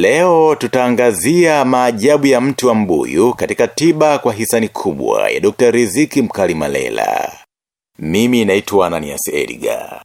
Leo tutaangazia maajabu ya mtu wa mbuyu katika tiba kwa hisani kubwa ya Dr. Riziki mkali malela Mimi naitwa Ananias Edgar.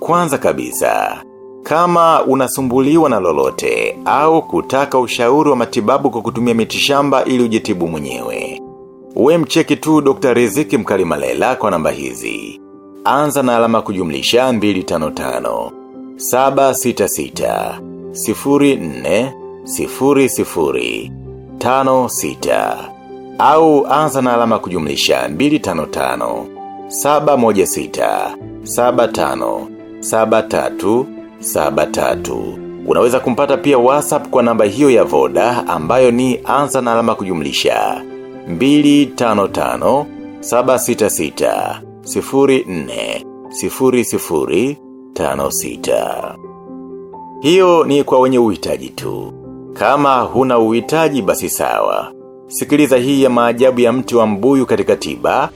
Kwanza kabisa, kama unasumbuliwa na lolote au kutaka ushauri wa matibabu kwa kutumia mitishamba ili ujitibu mwenyewe. We mcheki tu Dr. Riziki Mkalimalela kwa namba hizi. Anza na alama kujumlisha 255 766 04 00 56 au anza na alama kujumlisha 255 716 75 73 73 Unaweza kumpata pia WhatsApp kwa namba hiyo ya Voda ambayo ni anza na alama kujumlisha 255 766 04 00 56 Hiyo ni kwa wenye uhitaji tu. Kama huna uhitaji basi sawa. Sikiliza hii ya maajabu ya mti wa mbuyu katika tiba,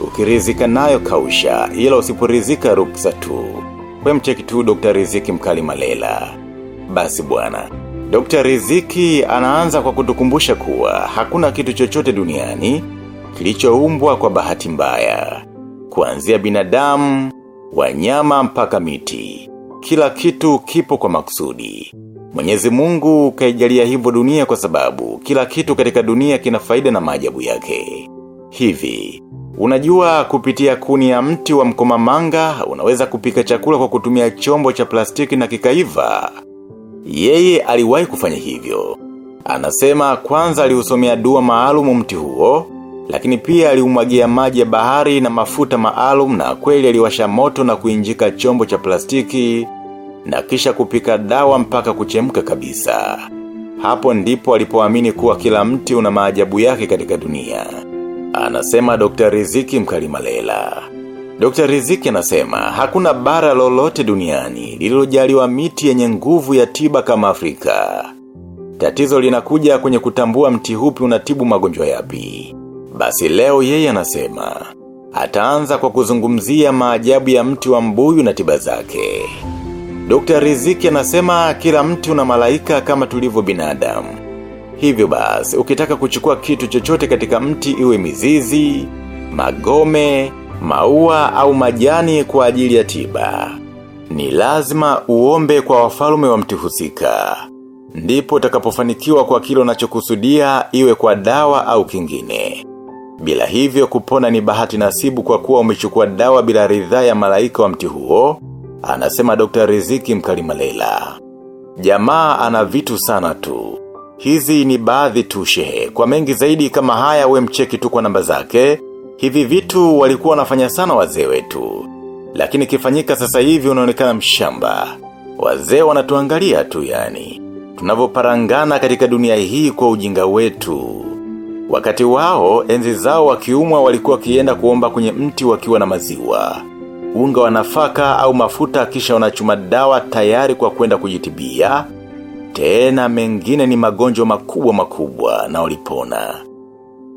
ukirizika nayo kausha, ila usiporizika ruksa tu. We mcheki tu Dr. Riziki mkali malela. Basi bwana. Dr. Riziki anaanza kwa kutukumbusha kuwa hakuna kitu chochote duniani kilichoumbwa kwa bahati mbaya. Kuanzia binadamu, wanyama mpaka miti. Kila kitu kipo kwa makusudi. Mwenyezi mungu kaijalia hivyo dunia kwa sababu kila kitu katika dunia kina faida na maajabu yake. Hivi, unajua kupitia kuni ya mti wa mkomamanga unaweza kupika chakula kwa kutumia chombo cha plastiki na kikaiva. Yeye aliwahi kufanya hivyo. Anasema kwanza aliusomea dua maalumu mti huo, lakini pia aliumwagia maji ya bahari na mafuta maalum na kweli aliwasha moto na kuinjika chombo cha plastiki na kisha kupika dawa mpaka kuchemka kabisa. Hapo ndipo alipoamini kuwa kila mti una maajabu yake katika dunia. Anasema Dr. Riziki Mkalimalela. Dr. Riziki anasema hakuna bara lolote duniani lililojaliwa miti yenye nguvu ya tiba kama Afrika. Tatizo linakuja kwenye kutambua mti hupi unatibu magonjwa yapi. Basi leo yeye anasema ataanza kwa kuzungumzia maajabu ya mti wa mbuyu na tiba zake. Dr. Riziki anasema kila mti una malaika kama tulivyo binadamu. Hivyo basi, ukitaka kuchukua kitu chochote katika mti iwe mizizi, magome, maua au majani kwa ajili ya tiba. Ni lazima uombe kwa wafalume wa mti husika. Ndipo utakapofanikiwa kwa kile unachokusudia iwe kwa dawa au kingine. Bila hivyo kupona ni bahati nasibu kwa kuwa umechukua dawa bila ridhaa ya malaika wa mti huo, anasema Dr. Riziki Mkalimalela. Jamaa ana vitu sana tu. Hizi ni baadhi tu shehe. Kwa mengi zaidi kama haya we mcheki tu kwa namba zake, hivi vitu walikuwa wanafanya sana wazee wetu. Lakini kifanyika sasa hivi unaonekana mshamba. Wazee wanatuangalia tu yani. Tunavyoparangana katika dunia hii kwa ujinga wetu. Wakati wao, enzi zao wakiumwa walikuwa kienda kuomba kwenye mti wakiwa na maziwa. Unga wa nafaka au mafuta kisha wanachuma dawa tayari kwa kwenda kujitibia. Tena mengine ni magonjwa makubwa makubwa na ulipona.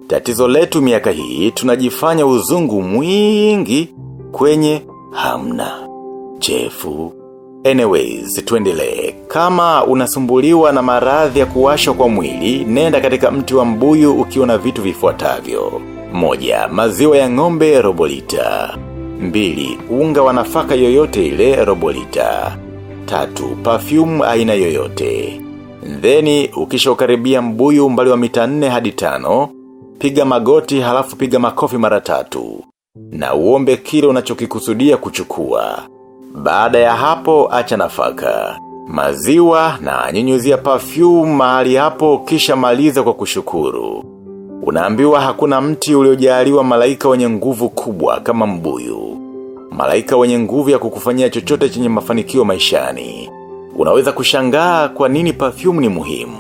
Tatizo letu miaka hii tunajifanya uzungu mwingi kwenye hamna. Chefu. Anyways, tuendelee. Kama unasumbuliwa na maradhi ya kuwashwa kwa mwili, nenda katika mti wa mbuyu ukiwa na vitu vifuatavyo. Moja, maziwa ya ng'ombe robolita. Mbili, unga wa nafaka yoyote ile robolita. Tatu, perfume aina yoyote. Theni, ukisha ukaribia mbuyu umbali wa mita nne hadi tano, piga magoti halafu piga makofi mara tatu. Na uombe kile unachokikusudia kuchukua. Baada ya hapo acha nafaka. Maziwa na nyunyuzia perfume mahali hapo kisha maliza kwa kushukuru. Unaambiwa hakuna mti uliojaliwa malaika wenye nguvu kubwa kama mbuyu. Malaika wenye nguvu ya kukufanyia chochote chenye mafanikio maishani. Unaweza kushangaa kwa nini perfume ni muhimu.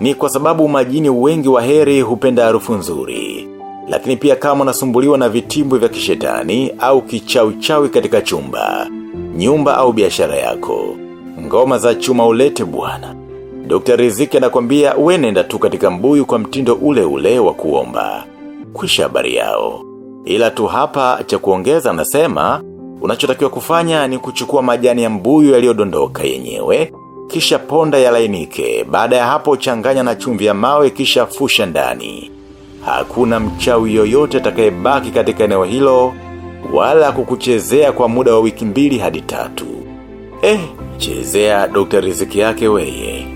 Ni kwa sababu majini wengi wa heri hupenda harufu nzuri. Lakini pia kama unasumbuliwa na vitimbwi vya kishetani au kichawi-chawi katika chumba. nyumba au biashara yako. Ngoma za chuma ulete bwana. Dr. Riziki anakwambia we nenda tu katika mbuyu kwa mtindo ule ule wa kuomba. Kwisha habari yao. Ila tu hapa cha kuongeza nasema, unachotakiwa kufanya ni kuchukua majani ya mbuyu yaliyodondoka yenyewe, kisha ponda ya lainike, baada ya hapo changanya na chumvi ya mawe kisha fusha ndani. Hakuna mchawi yoyote atakayebaki katika eneo hilo, wala kukuchezea kwa muda wa wiki mbili hadi tatu. Eh, chezea Dr. Riziki yake weye.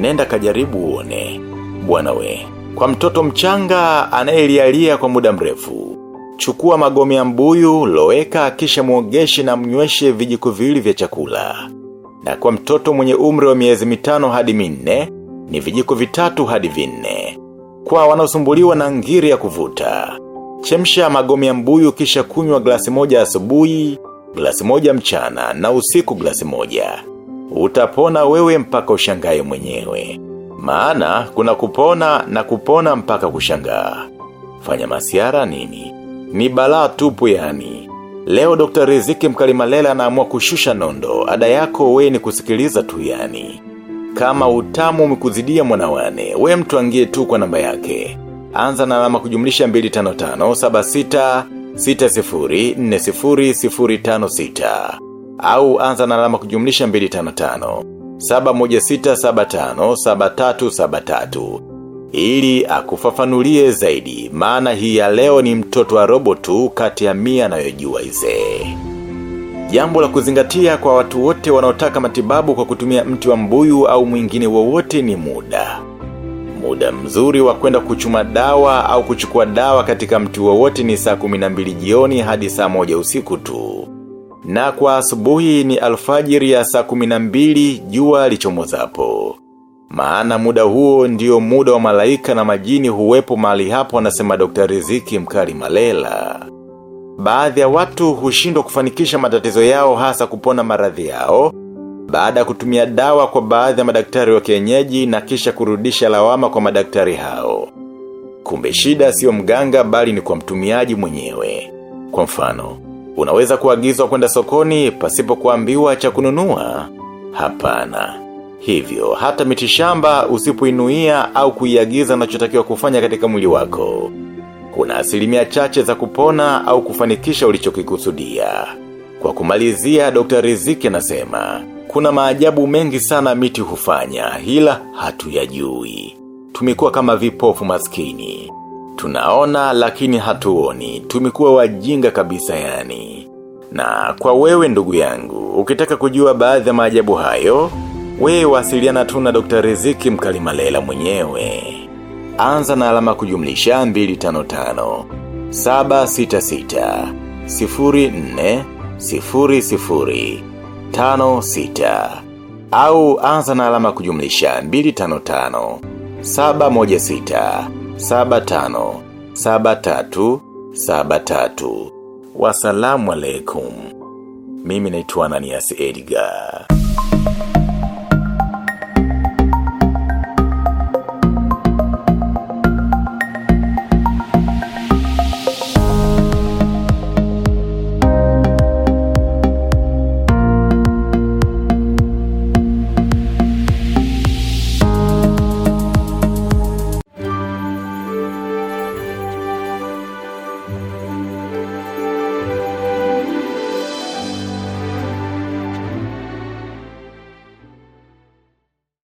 Nenda kajaribu uone. Bwana we. Kwa mtoto mchanga anayelialia kwa muda mrefu. Chukua magome ya mbuyu, loweka kisha muogeshe na mnyweshe vijiko viwili vya chakula. Na kwa mtoto mwenye umri wa miezi mitano hadi minne, ni vijiko vitatu hadi vinne. Kwa wanaosumbuliwa na ngiri ya kuvuta. Chemsha magome ya mbuyu kisha kunywa glasi moja asubuhi, glasi moja mchana na usiku glasi moja. Utapona wewe mpaka ushangae mwenyewe. Maana kuna kupona na kupona mpaka kushangaa. Fanya masiara nini? Ni balaa tupu yani. Leo Dr. Riziki Mkalimalela anaamua kushusha nondo. Ada yako we ni kusikiliza tu yani. Kama utamu umekuzidia mwanawane, we mtu angie tu kwa namba yake. Anza na alama kujumlisha 255 76 60 40 056 au anza na alama kujumlisha 255 71675 7373 ili akufafanulie zaidi maana hii ya leo ni mtoto wa robo tu kati ya mia anayojua izee. Jambo la kuzingatia kwa watu wote wanaotaka matibabu kwa kutumia mti wa mbuyu au mwingine wowote ni muda. Muda mzuri wa kwenda kuchuma dawa au kuchukua dawa katika mti wowote ni saa 12 jioni hadi saa moja usiku tu. Na kwa asubuhi ni alfajiri ya saa 12 jua lichomozapo. Maana muda huo ndio muda wa malaika na majini huwepo mahali hapo anasema Dr. Riziki mkali malela. Baadhi ya watu hushindwa kufanikisha matatizo yao hasa kupona maradhi yao, baada ya kutumia dawa kwa baadhi ya madaktari wa kienyeji na kisha kurudisha lawama kwa madaktari hao. Kumbe shida sio mganga bali ni kwa mtumiaji mwenyewe. Kwa mfano, unaweza kuagizwa kwenda sokoni pasipo kuambiwa cha kununua? Hapana. Hivyo, hata mitishamba usipoinuia au kuiagiza unachotakiwa kufanya katika mwili wako. Kuna asilimia chache za kupona au kufanikisha ulichokikusudia. Kwa kumalizia, Dr. Riziki anasema, kuna maajabu mengi sana miti hufanya, hila hatuyajui. Tumekuwa kama vipofu maskini. Tunaona lakini hatuoni, tumekuwa wajinga kabisa yani. Na kwa wewe ndugu yangu, ukitaka kujua baadhi ya maajabu hayo, wewe wasiliana tu na Dr. Riziki mkalimalela mwenyewe. Anza na alama kujumlisha 255 766 04 00 56 au anza na alama kujumlisha 255 716 75 73 73 Wasalamu alaikum. Mimi naitwa Ananias Edgar.